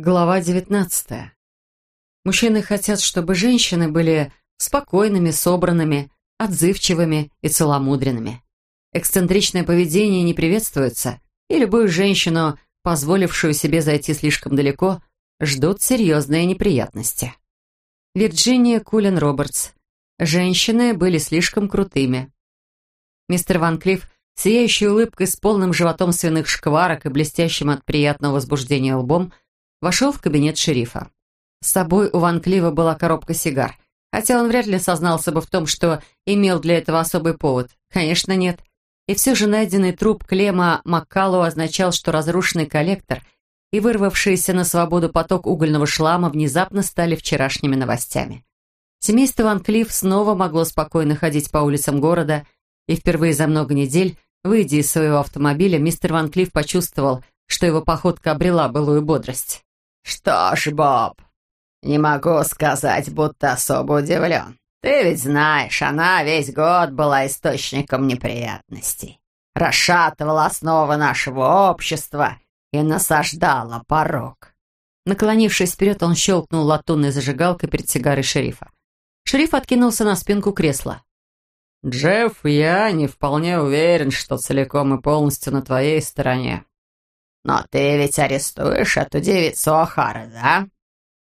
Глава 19. Мужчины хотят, чтобы женщины были спокойными, собранными, отзывчивыми и целомудренными. Эксцентричное поведение не приветствуется, и любую женщину, позволившую себе зайти слишком далеко, ждут серьезные неприятности. Вирджиния Кулин Робертс. Женщины были слишком крутыми. Мистер Ван Клифф, сияющей улыбкой с полным животом свиных шкварок и блестящим от приятного возбуждения лбом, вошел в кабинет шерифа. С собой у Ван Клива была коробка сигар, хотя он вряд ли сознался бы в том, что имел для этого особый повод. Конечно, нет. И все же найденный труп Клема Маккалу означал, что разрушенный коллектор и вырвавшийся на свободу поток угольного шлама внезапно стали вчерашними новостями. Семейство Ван Клифф снова могло спокойно ходить по улицам города, и впервые за много недель, выйдя из своего автомобиля, мистер Ван Клифф почувствовал, что его походка обрела былую бодрость. «Что ж, Боб, не могу сказать, будто особо удивлен. Ты ведь знаешь, она весь год была источником неприятностей, расшатывала основы нашего общества и насаждала порог». Наклонившись вперед, он щелкнул латунной зажигалкой перед сигарой шерифа. Шериф откинулся на спинку кресла. «Джефф, я не вполне уверен, что целиком и полностью на твоей стороне. «Но ты ведь арестуешь эту девицу Охара, да?»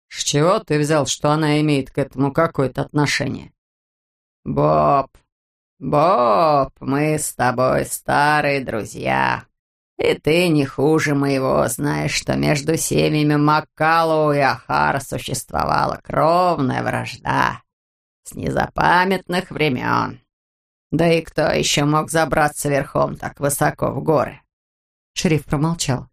«С чего ты взял, что она имеет к этому какое-то отношение?» «Боб, Боб, мы с тобой старые друзья, и ты не хуже моего знаешь, что между семьями Маккалу и Ахара существовала кровная вражда с незапамятных времен. Да и кто еще мог забраться верхом так высоко в горы?» Шериф промолчал.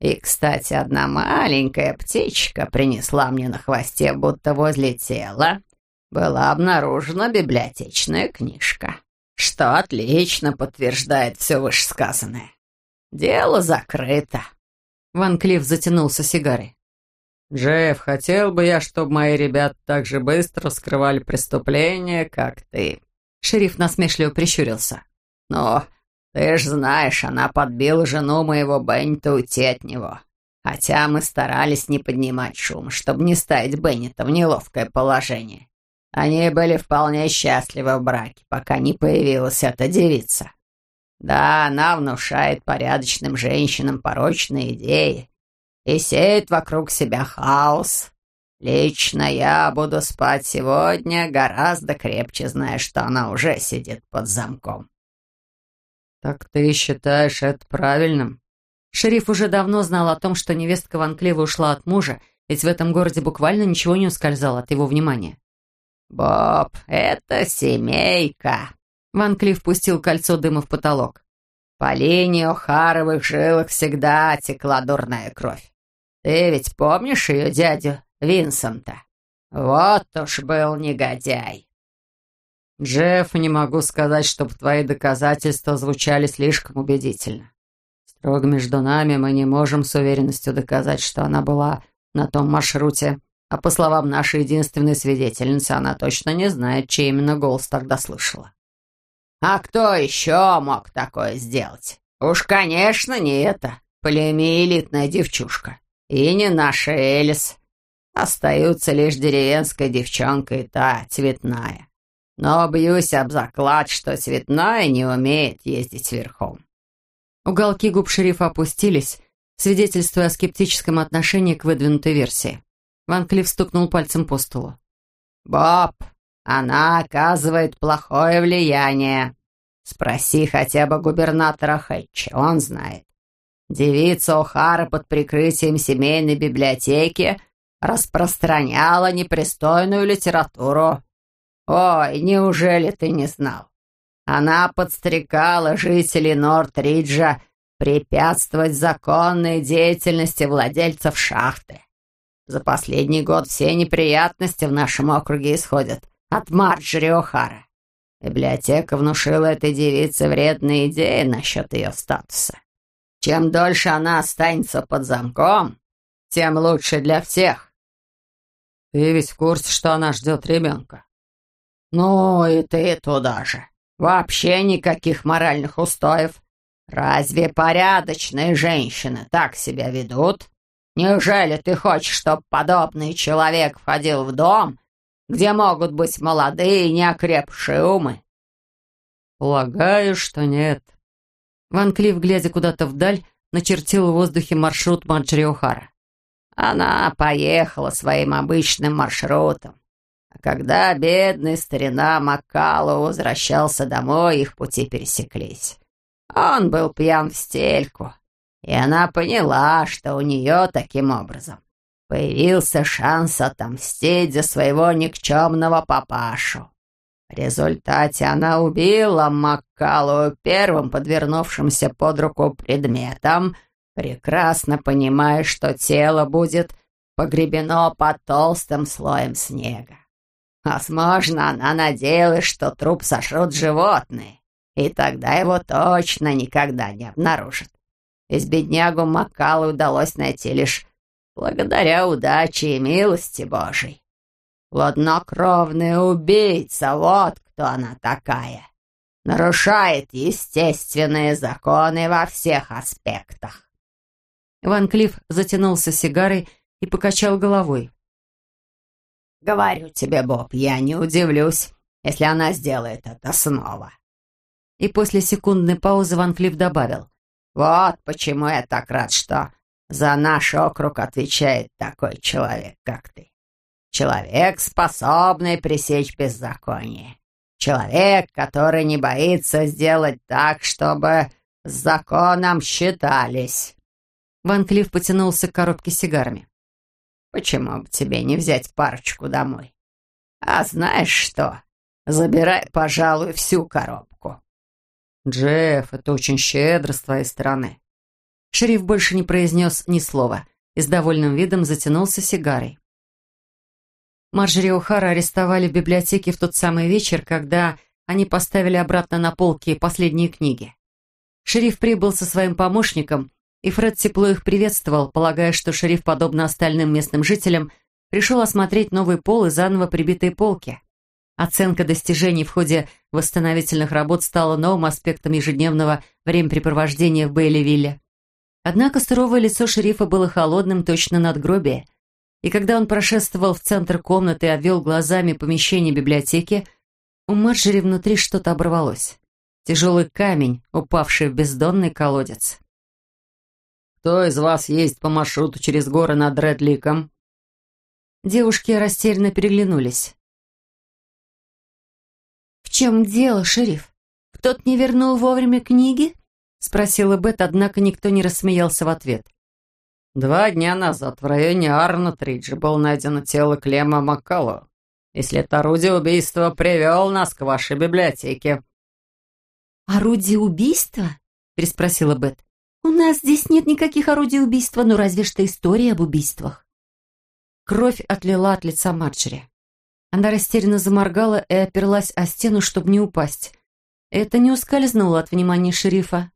«И, кстати, одна маленькая птичка принесла мне на хвосте, будто возле тела была обнаружена библиотечная книжка, что отлично подтверждает все вышесказанное. Дело закрыто». Ван Клифф затянулся сигарой. «Джефф, хотел бы я, чтобы мои ребята так же быстро скрывали преступления, как ты». Шериф насмешливо прищурился. «Но ты ж знаешь, она подбила жену моего Беннета уйти от него. Хотя мы старались не поднимать шум, чтобы не ставить Беннета в неловкое положение. Они были вполне счастливы в браке, пока не появилась эта девица. Да, она внушает порядочным женщинам порочные идеи и сеет вокруг себя хаос. Лично я буду спать сегодня гораздо крепче, зная, что она уже сидит под замком. «Так ты считаешь это правильным?» Шериф уже давно знал о том, что невестка Ван Клева ушла от мужа, ведь в этом городе буквально ничего не ускользало от его внимания. «Боб, это семейка!» Ван Клифф пустил кольцо дыма в потолок. «По линии Охаровых жилах всегда текла дурная кровь. Ты ведь помнишь ее дядю Винсента? Вот уж был негодяй. «Джефф, не могу сказать, чтобы твои доказательства звучали слишком убедительно. Строго между нами мы не можем с уверенностью доказать, что она была на том маршруте, а по словам нашей единственной свидетельницы, она точно не знает, чей именно голос тогда слышала». «А кто еще мог такое сделать? Уж, конечно, не это, племя девчушка. И не наша Элис. Остаются лишь деревенская девчонка и та цветная». Но бьюсь об заклад, что цветная не умеет ездить верхом». Уголки губ шерифа опустились, свидетельствуя о скептическом отношении к выдвинутой версии. Ван Клифф стукнул пальцем по столу. «Боб, она оказывает плохое влияние. Спроси хотя бы губернатора Хэтча, он знает. Девица О'Хара под прикрытием семейной библиотеки распространяла непристойную литературу «Ой, неужели ты не знал? Она подстрекала жителей Норт-Риджа препятствовать законной деятельности владельцев шахты. За последний год все неприятности в нашем округе исходят от Марджери О'Хара. Библиотека внушила этой девице вредные идеи насчет ее статуса. Чем дольше она останется под замком, тем лучше для всех. Ты ведь в курсе, что она ждет ребенка? «Ну и ты туда же. Вообще никаких моральных устоев. Разве порядочные женщины так себя ведут? Неужели ты хочешь, чтобы подобный человек входил в дом, где могут быть молодые, неокрепшие умы?» «Полагаю, что нет». Ван Клифф, глядя куда-то вдаль, начертил в воздухе маршрут Марджери О'Хара. Она поехала своим обычным маршрутом. Когда бедный старина Маккалу возвращался домой, их пути пересеклись. Он был пьян в стельку, и она поняла, что у нее таким образом появился шанс отомстить за своего никчемного папашу. В результате она убила Маккалу первым подвернувшимся под руку предметом, прекрасно понимая, что тело будет погребено под толстым слоем снега. Возможно, она надеялась, что труп сожрут животные, и тогда его точно никогда не обнаружат. Ведь беднягу Маккалу удалось найти лишь благодаря удаче и милости Божией. Хладнокровная убийца, вот кто она такая. Нарушает естественные законы во всех аспектах. Ван Клифф затянулся сигарой и покачал головой. «Говорю тебе, Боб, я не удивлюсь, если она сделает это снова». И после секундной паузы Ван Клифф добавил. «Вот почему я так рад, что за наш округ отвечает такой человек, как ты. Человек, способный пресечь беззаконие. Человек, который не боится сделать так, чтобы с законом считались». Ван Клифф потянулся к коробке с сигарами. «Почему бы тебе не взять парочку домой? А знаешь что? Забирай, пожалуй, всю коробку». «Джефф, это очень щедро с твоей стороны». Шериф больше не произнес ни слова и с довольным видом затянулся сигарой. Марджери О'Хара арестовали в библиотеке в тот самый вечер, когда они поставили обратно на полки последние книги. Шериф прибыл со своим помощником и Фред тепло их приветствовал, полагая, что шериф, подобно остальным местным жителям, пришел осмотреть новый пол и заново прибитые полки. Оценка достижений в ходе восстановительных работ стала новым аспектом ежедневного времяпрепровождения в Бейли-Вилле. Однако суровое лицо шерифа было холодным точно над надгробие, и когда он прошествовал в центр комнаты и обвел глазами помещение библиотеки, у Марджери внутри что-то оборвалось. Тяжелый камень, упавший в бездонный колодец. «Кто из вас есть по маршруту через горы над Редликом?» Девушки растерянно переглянулись. «В чем дело, шериф? Кто-то не вернул вовремя книги?» Спросила Бет, однако никто не рассмеялся в ответ. Два дня назад в районе Арнотриджа было найдено тело Клема Маккало. И след орудия убийства привел нас к вашей библиотеке. «Орудие убийства?» — переспросила Бет. «У нас здесь нет никаких орудий убийства, но разве что история об убийствах». Кровь отлила от лица Марджери. Она растерянно заморгала и оперлась о стену, чтобы не упасть. Это не ускользнуло от внимания шерифа.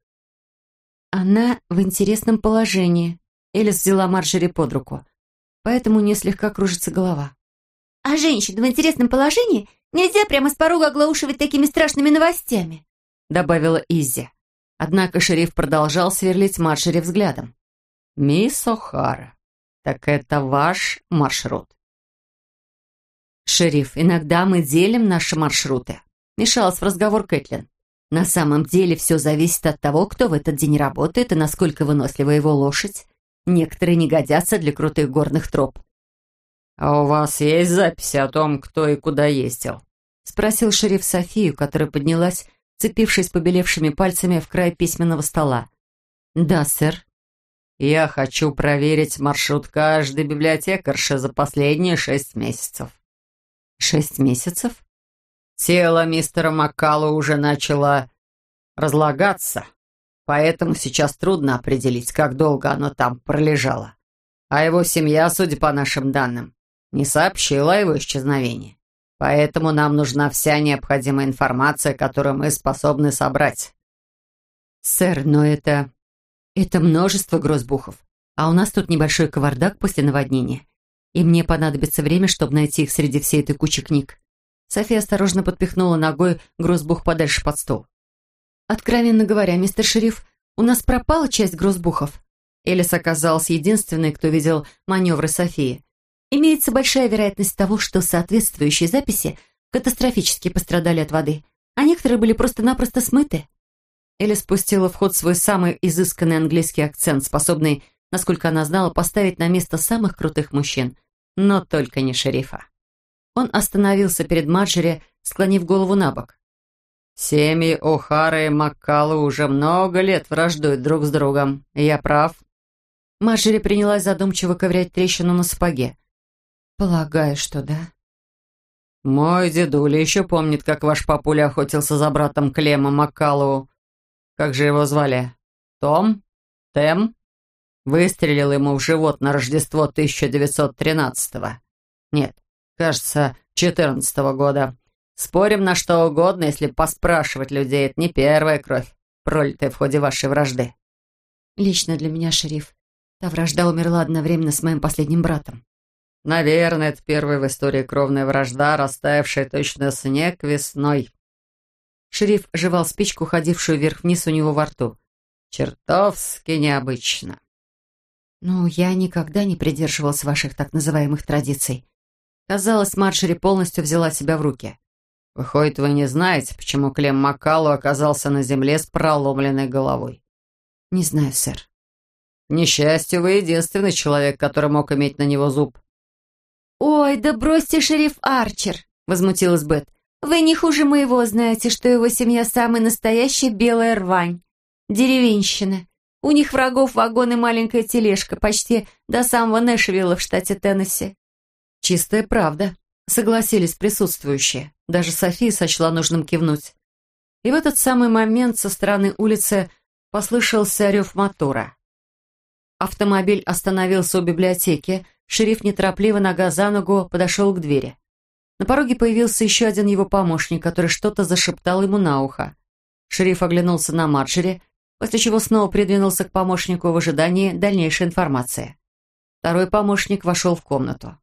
Она в интересном положении. Элис взяла Марджери под руку. Поэтому у нее слегка кружится голова. «А женщин в интересном положении нельзя прямо с порога оглаушивать такими страшными новостями», добавила Иззи. Однако шериф продолжал сверлить Маршери взглядом. «Мисс О'Хара, так это ваш маршрут?» «Шериф, иногда мы делим наши маршруты», мешалась в разговор Кэтлин. «На самом деле все зависит от того, кто в этот день работает и насколько вынослива его лошадь. Некоторые не годятся для крутых горных троп». «А у вас есть записи о том, кто и куда ездил?» спросил шериф Софию, которая поднялась цепившись побелевшими пальцами в край письменного стола. «Да, сэр». «Я хочу проверить маршрут каждой библиотекарши за последние шесть месяцев». «Шесть месяцев?» «Тело мистера Маккала уже начало разлагаться, поэтому сейчас трудно определить, как долго оно там пролежало. А его семья, судя по нашим данным, не сообщила о его исчезновении. Поэтому нам нужна вся необходимая информация, которую мы способны собрать. Сэр, но это... Это множество грозбухов. А у нас тут небольшой кавардак после наводнения. И мне понадобится время, чтобы найти их среди всей этой кучи книг. София осторожно подпихнула ногой грозбух подальше под стол. «Откровенно говоря, мистер шериф, у нас пропала часть грозбухов». Элис оказалась единственной, кто видел маневры Софии. Имеется большая вероятность того, что соответствующие записи катастрофически пострадали от воды, а некоторые были просто-напросто смыты. Элли спустила в ход свой самый изысканный английский акцент, способный, насколько она знала, поставить на место самых крутых мужчин, но только не шерифа. Он остановился перед Марджери, склонив голову на бок. «Семьи О'Хара и Маккалу уже много лет враждуют друг с другом. Я прав?» Марджери принялась задумчиво ковырять трещину на сапоге. «Полагаю, что да». «Мой дедуля еще помнит, как ваш папуля охотился за братом Клема Маккалову. Как же его звали? Том? Тем?» Выстрелил ему в живот на Рождество 1913-го. Нет, кажется, 14 -го года. Спорим на что угодно, если поспрашивать людей, это не первая кровь, пролитая в ходе вашей вражды. Лично для меня, шериф, та вражда умерла одновременно с моим последним братом. Наверное, это первая в истории кровная вражда, растаявшая точно снег весной. Шериф жевал спичку, ходившую вверх-вниз у него во рту. Чертовски необычно. «Ну, я никогда не придерживалась ваших так называемых традиций». Казалось, Маршери полностью взяла себя в руки. «Выходит, вы не знаете, почему Клем Маккалу оказался на земле с проломленной головой?» «Не знаю, сэр». «К несчастью, вы единственный человек, который мог иметь на него зуб». «Ой, да бросьте, шериф Арчер!» — возмутилась Бет. «Вы не хуже моего знаете, что его семья самая настоящая белая рвань. Деревенщина. У них врагов вагон и маленькая тележка, почти до самого Нэшвилла в штате Теннесси». «Чистая правда», — согласились присутствующие. Даже София сочла нужным кивнуть. И в этот самый момент со стороны улицы послышался рев мотора. Автомобиль остановился у библиотеки, Шериф неторопливо нога за ногу подошел к двери. На пороге появился еще один его помощник, который что-то зашептал ему на ухо. Шериф оглянулся на Марджери, после чего снова придвинулся к помощнику в ожидании дальнейшей информации. Второй помощник вошел в комнату.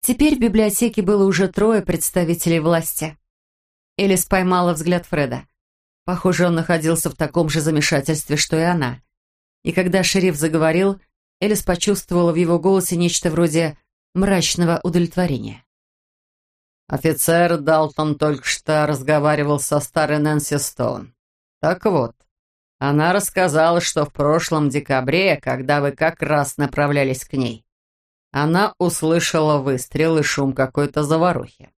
Теперь в библиотеке было уже трое представителей власти. Элис поймала взгляд Фреда. Похоже, он находился в таком же замешательстве, что и она. И когда шериф заговорил, Элис почувствовала в его голосе нечто вроде мрачного удовлетворения. Офицер Далтон только что разговаривал со старой Нэнси Стоун. Так вот, она рассказала, что в прошлом декабре, когда вы как раз направлялись к ней, она услышала выстрел и шум какой-то заварухи.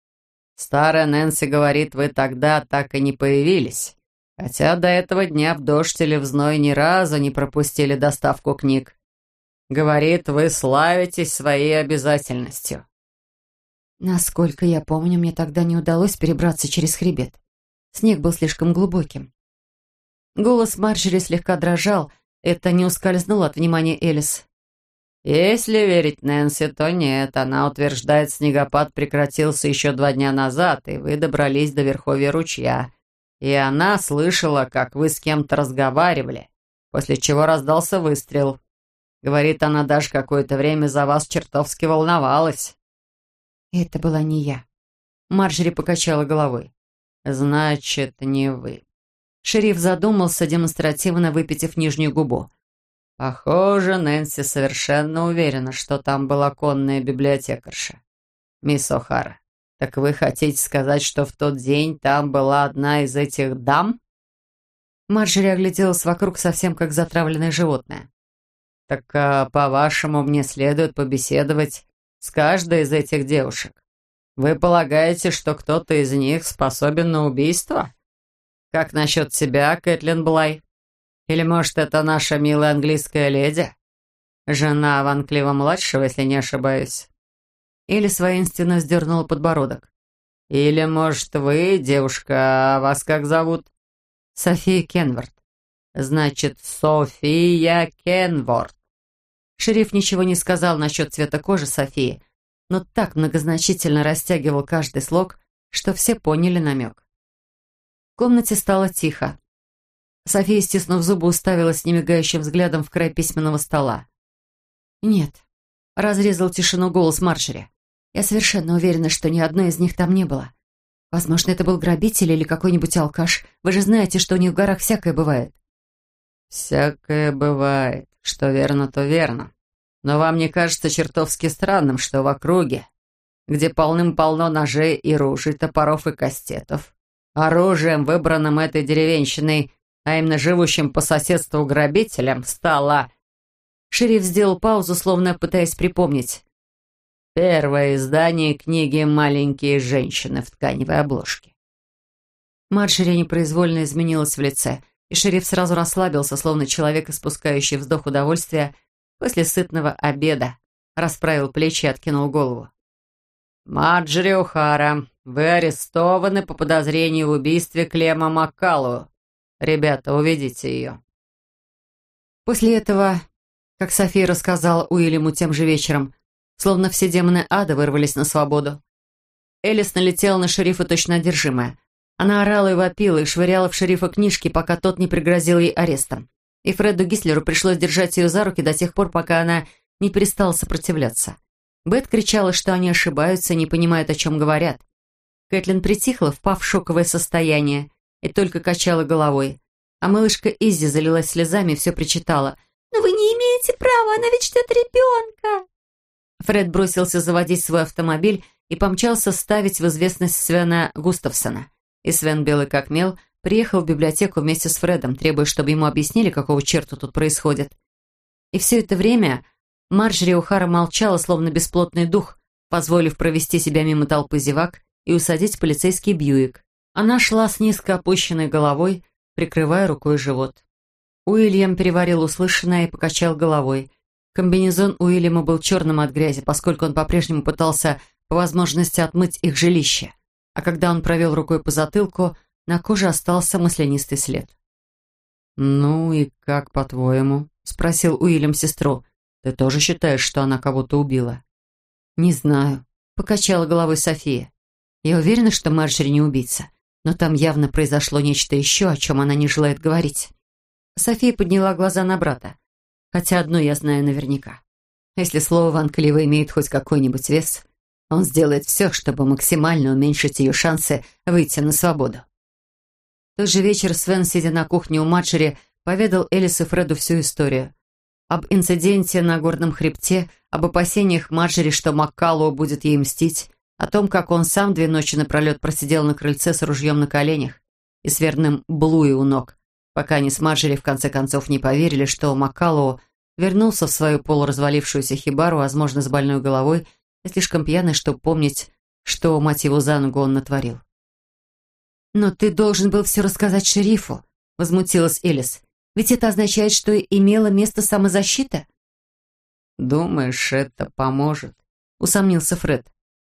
Старая Нэнси говорит, вы тогда так и не появились, хотя до этого дня в дождь или в зной ни разу не пропустили доставку книг. Говорит, вы славитесь своей обязательностью. Насколько я помню, мне тогда не удалось перебраться через хребет. Снег был слишком глубоким. Голос Марджери слегка дрожал, это не ускользнуло от внимания Элис. Если верить Нэнси, то нет. Она утверждает, снегопад прекратился еще два дня назад, и вы добрались до верховья ручья. И она слышала, как вы с кем-то разговаривали, после чего раздался выстрел. Говорит, она даже какое-то время за вас чертовски волновалась». «Это была не я». Марджери покачала головой. «Значит, не вы». Шериф задумался, демонстративно выпитив нижнюю губу. «Похоже, Нэнси совершенно уверена, что там была конная библиотекарша. Мисс О'Хара, так вы хотите сказать, что в тот день там была одна из этих дам?» Марджери огляделась вокруг совсем как затравленное животное. «Так, а, по-вашему, мне следует побеседовать с каждой из этих девушек? Вы полагаете, что кто-то из них способен на убийство? Как насчет себя, Кэтлин Блай? Или, может, это наша милая английская леди? Жена Ван Клива-младшего, если не ошибаюсь?» Или воинственно сдернула подбородок. «Или, может, вы, девушка, а вас как зовут?» «София Кенвард». Значит, София Кенворд. Шериф ничего не сказал насчет цвета кожи Софии, но так многозначительно растягивал каждый слог, что все поняли намек. В комнате стало тихо. София, стиснув зубы, уставилась немигающим взглядом в край письменного стола. «Нет», — разрезал тишину голос Маршери. «Я совершенно уверена, что ни одной из них там не было. Возможно, это был грабитель или какой-нибудь алкаш. Вы же знаете, что у них в горах всякое бывает». «Всякое бывает», Что верно, то верно. Но вам не кажется чертовски странным, что в округе, где полным-полно ножей и ружей, топоров и кастетов, оружием, выбранным этой деревенщиной, а именно живущим по соседству грабителям, стало...» Шериф сделал паузу, словно пытаясь припомнить. Первое издание книги «Маленькие женщины» в тканевой обложке. Марджери непроизвольно изменилась в лице, и шериф сразу расслабился, словно человек, испускающий вздох удовольствия после сытного обеда, расправил плечи и откинул голову. «Марджери О'Хара, вы арестованы по подозрению в убийстве Клема Маккалу. Ребята, уведите ее». После этого, как София рассказала Уильяму тем же вечером, Словно все демоны ада вырвались на свободу. Элис налетела на шерифа точно одержимая. Она орала и вопила, и швыряла в шерифа книжки, пока тот не пригрозил ей арестом. И Фреду Гислеру пришлось держать ее за руки до тех пор, пока она не перестала сопротивляться. Бет кричала, что они ошибаются, не понимают, о чем говорят. Кэтлин притихла, впав в шоковое состояние, и только качала головой. А малышка Изи залилась слезами и все причитала. «Но вы не имеете права, она ведь ждет ребенка!» Фред бросился заводить свой автомобиль и помчался ставить в известность Свена Густавсона. И Свен, белый как мел, приехал в библиотеку вместе с Фредом, требуя, чтобы ему объяснили, какого черта тут происходит. И все это время Марджери О'Хара молчала, словно бесплотный дух, позволив провести себя мимо толпы зевак и усадить полицейский Бьюик. Она шла с низко опущенной головой, прикрывая рукой живот. Уильям переварил услышанное и покачал головой – Комбинезон Уильяма был черным от грязи, поскольку он по-прежнему пытался по возможности отмыть их жилище. А когда он провел рукой по затылку, на коже остался маслянистый след. «Ну и как, по-твоему?» — спросил Уильям сестру. «Ты тоже считаешь, что она кого-то убила?» «Не знаю», — покачала головой София. «Я уверена, что Марджери не убийца, но там явно произошло нечто еще, о чем она не желает говорить». София подняла глаза на брата. Хотя одно я знаю наверняка. Если слово Ван Клива имеет хоть какой-нибудь вес, он сделает все, чтобы максимально уменьшить ее шансы выйти на свободу. Тот же вечер Свен, сидя на кухне у Маджери, поведал Элис и Фреду всю историю. Об инциденте на горном хребте, об опасениях Маджери, что Маккалу будет ей мстить, о том, как он сам две ночи напролет просидел на крыльце с ружьем на коленях и с верным Блуи у ног, пока они с Марджери в конце концов не поверили, что Маккалоу вернулся в свою полуразвалившуюся хибару, возможно, с больной головой и слишком пьяный, чтобы помнить, что, мать его, за ногу он натворил. «Но ты должен был все рассказать шерифу», — возмутилась Элис. «Ведь это означает, что имела место самозащита». «Думаешь, это поможет?» — усомнился Фред.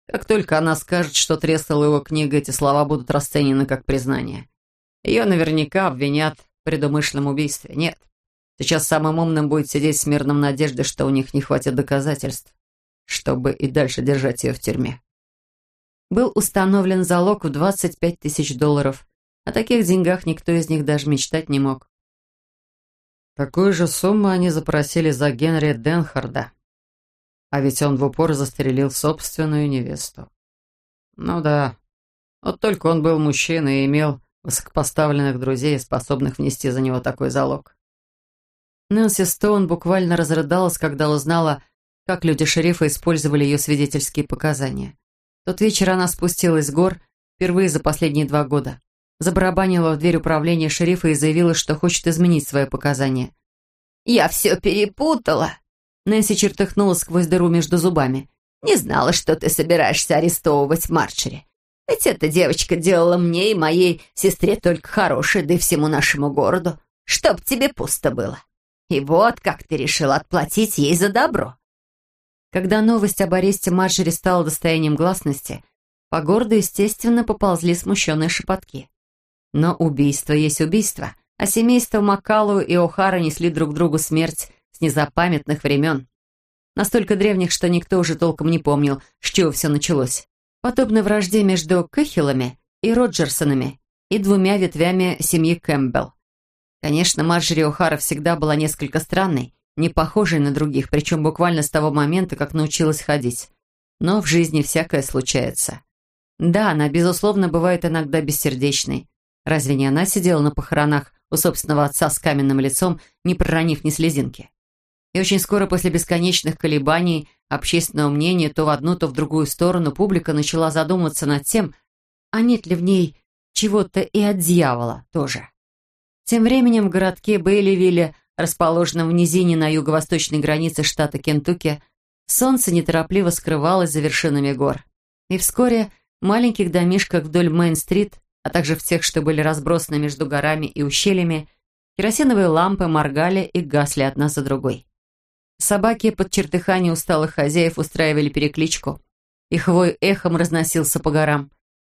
«Как только она скажет, что трескала его книга, эти слова будут расценены как признание. Ее наверняка обвинят предумышленном убийстве. Нет. Сейчас самым умным будет сидеть с мирным надеждой, что у них не хватит доказательств, чтобы и дальше держать ее в тюрьме. Был установлен залог в 25 тысяч долларов. О таких деньгах никто из них даже мечтать не мог. Такую же сумму они запросили за Генри Денхарда. А ведь он в упор застрелил собственную невесту. Ну да, вот только он был мужчиной и имел высокопоставленных друзей, способных внести за него такой залог. Нэнси Стоун буквально разрыдалась, когда узнала, как люди шерифа использовали ее свидетельские показания. В тот вечер она спустилась с гор впервые за последние два года. Забарабанила в дверь управления шерифа и заявила, что хочет изменить свои показания. «Я все перепутала!» Нэнси чертыхнула сквозь дыру между зубами. «Не знала, что ты собираешься арестовывать Марчери. Ведь эта девочка делала мне и моей сестре только хорошее, да и всему нашему городу. Чтоб тебе пусто было. И вот как ты решил отплатить ей за добро. Когда новость об аресте Марджери стала достоянием гласности, по городу, естественно, поползли смущенные шепотки. Но убийство есть убийство, а семейство Маккалу и О'Хара несли друг другу смерть с незапамятных времен. Настолько древних, что никто уже толком не помнил, с чего все началось подобно вражде между Кэхиллами и Роджерсонами и двумя ветвями семьи Кэмпбелл. Конечно, Марджери О'Хара всегда была несколько странной, не похожей на других, причем буквально с того момента, как научилась ходить. Но в жизни всякое случается. Да, она, безусловно, бывает иногда бессердечной. Разве не она сидела на похоронах у собственного отца с каменным лицом, не проронив ни слезинки? И очень скоро после бесконечных колебаний общественного мнения то в одну, то в другую сторону публика начала задумываться над тем, а нет ли в ней чего-то и от дьявола тоже. Тем временем в городке Бейливилле, расположенном в низине на юго-восточной границе штата Кентукки, солнце неторопливо скрывалось за вершинами гор. И вскоре в маленьких домишках вдоль Мейн-стрит, а также в тех, что были разбросаны между горами и ущельями, керосиновые лампы моргали и гасли одна за другой. Собаки под чертыхание усталых хозяев устраивали перекличку. Их вой эхом разносился по горам.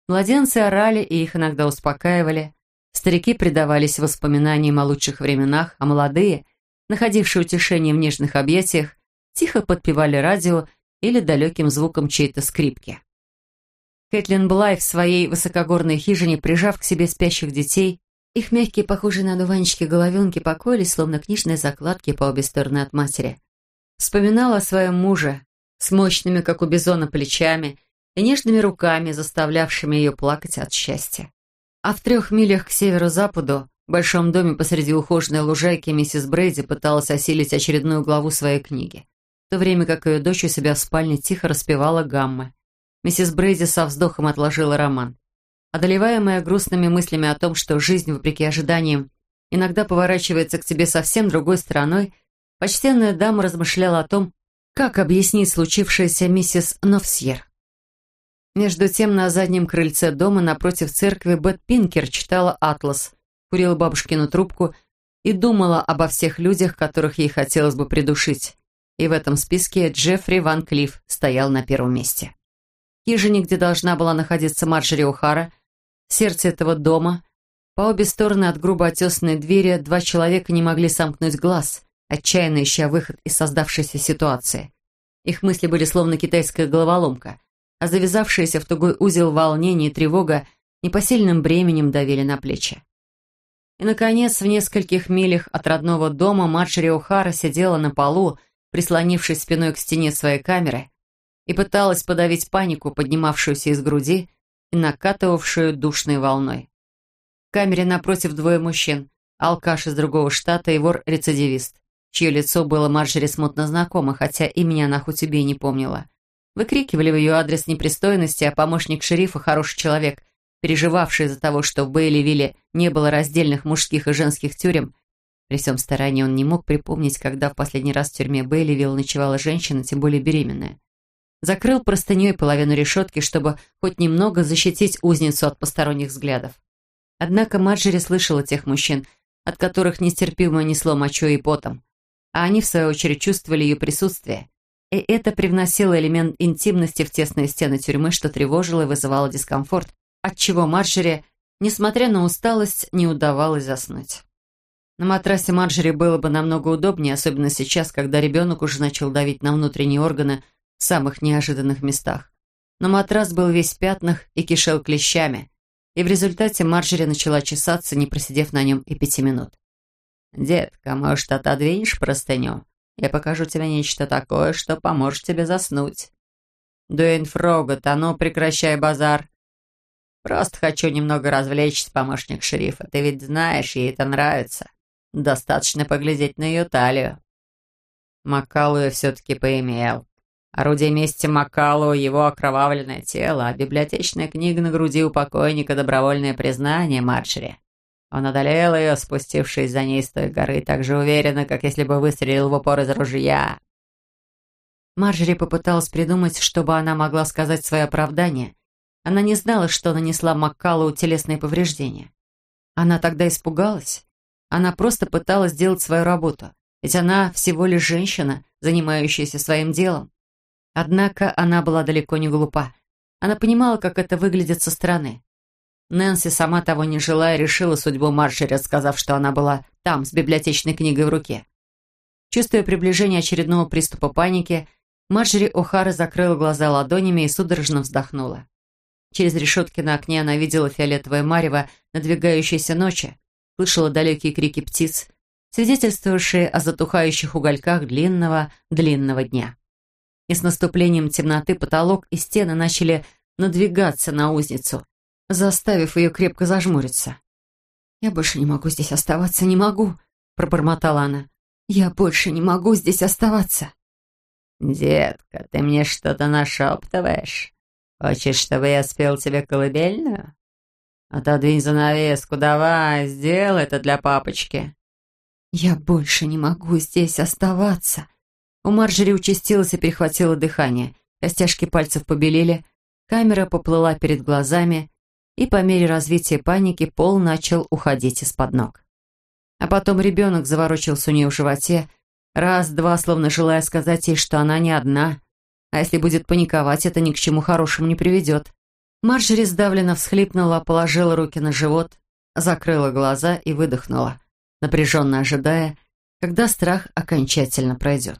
Младенцы орали и их иногда успокаивали. Старики предавались воспоминаниям о лучших временах, а молодые, находившие утешение в нежных объятиях, тихо подпевали радио или далеким звуком чьей-то скрипки. Кэтлин Блай в своей высокогорной хижине, прижав к себе спящих детей, их мягкие, похожие на дуванчики головенки, покоились, словно книжные закладки по обе стороны от матери. Вспоминала о своем муже с мощными, как у бизона, плечами и нежными руками, заставлявшими ее плакать от счастья. А в трех милях к северо-западу, в большом доме посреди ухоженной лужайки, миссис Брейди пыталась осилить очередную главу своей книги, в то время как ее дочь у себя в спальне тихо распевала гаммы. Миссис Брейди со вздохом отложила роман. Одолеваемая грустными мыслями о том, что жизнь, вопреки ожиданиям, иногда поворачивается к тебе совсем другой стороной, Почтенная дама размышляла о том, как объяснить случившееся миссис Новсьер. Между тем, на заднем крыльце дома напротив церкви Бет Пинкер читала «Атлас», курила бабушкину трубку и думала обо всех людях, которых ей хотелось бы придушить. И в этом списке Джеффри Ван Клифф стоял на первом месте. Хижине, где должна была находиться Марджери О'Хара, сердце этого дома, по обе стороны от грубо отесанной двери два человека не могли сомкнуть глаз – отчаянно ища выход из создавшейся ситуации. Их мысли были словно китайская головоломка, а завязавшиеся в тугой узел волнение и тревога непосильным бременем давили на плечи. И, наконец, в нескольких милях от родного дома Марджери О'Хара сидела на полу, прислонившись спиной к стене своей камеры, и пыталась подавить панику, поднимавшуюся из груди и накатывавшую душной волной. В камере напротив двое мужчин, алкаш из другого штата и вор-рецидивист чье лицо было Марджери смутно знакомо, хотя имени она хоть убей не помнила. Выкрикивали в ее адрес непристойности, а помощник шерифа, хороший человек, переживавший из-за того, что в Бейли-Вилле не было раздельных мужских и женских тюрем, при всем старании он не мог припомнить, когда в последний раз в тюрьме Бейли-Вилл ночевала женщина, тем более беременная. Закрыл простыней половину решетки, чтобы хоть немного защитить узницу от посторонних взглядов. Однако Марджери слышала тех мужчин, от которых нестерпимо несло мочой и потом а они, в свою очередь, чувствовали ее присутствие. И это привносило элемент интимности в тесные стены тюрьмы, что тревожило и вызывало дискомфорт, отчего Марджери, несмотря на усталость, не удавалось заснуть. На матрасе Марджери было бы намного удобнее, особенно сейчас, когда ребенок уже начал давить на внутренние органы в самых неожиданных местах. Но матрас был весь в пятнах и кишел клещами, и в результате Марджери начала чесаться, не просидев на нем и пяти минут. «Детка, может, отодвинешь простыню? Я покажу тебе нечто такое, что поможет тебе заснуть». «Дуэйн Фрогот, а ну прекращай базар!» «Просто хочу немного развлечься, помощник шерифа. Ты ведь знаешь, ей это нравится. Достаточно поглядеть на ее талию». Макалу я все-таки поимел. Орудие мести Макалу — его окровавленное тело, а библиотечная книга на груди у покойника — добровольное признание Маршере. Он одолел ее, спустившись за ней с той горы, так же уверенно, как если бы выстрелил в упор из ружья. Марджери попыталась придумать, чтобы она могла сказать свое оправдание. Она не знала, что нанесла Маккалу телесные повреждения. Она тогда испугалась. Она просто пыталась сделать свою работу, ведь она всего лишь женщина, занимающаяся своим делом. Однако она была далеко не глупа. Она понимала, как это выглядит со стороны. Нэнси, сама того не желая, решила судьбу Маршери, сказав, что она была там, с библиотечной книгой в руке. Чувствуя приближение очередного приступа паники, Марджери О'Хара закрыла глаза ладонями и судорожно вздохнула. Через решетки на окне она видела фиолетовое марево надвигающейся ночи, слышала далекие крики птиц, свидетельствовавшие о затухающих угольках длинного-длинного дня. И с наступлением темноты потолок и стены начали надвигаться на узницу, заставив ее крепко зажмуриться. «Я больше не могу здесь оставаться, не могу», — пробормотала она. Я больше не могу здесь оставаться. «Детка, ты мне что-то нашептываешь? Хочешь, чтобы я спел тебе колыбельную? Отодвинь занавеску, давай, сделай это для папочки». Я больше не могу здесь оставаться. У Марджери участилось и перехватило дыхание. Костяшки пальцев побелели, камера поплыла перед глазами, и по мере развития паники пол начал уходить из-под ног. А потом ребенок заворочился у нее в животе, раз-два, словно желая сказать ей, что она не одна. А если будет паниковать, это ни к чему хорошему не приведет. Марджери сдавленно всхлипнула, положила руки на живот, закрыла глаза и выдохнула, напряженно ожидая, когда страх окончательно пройдет.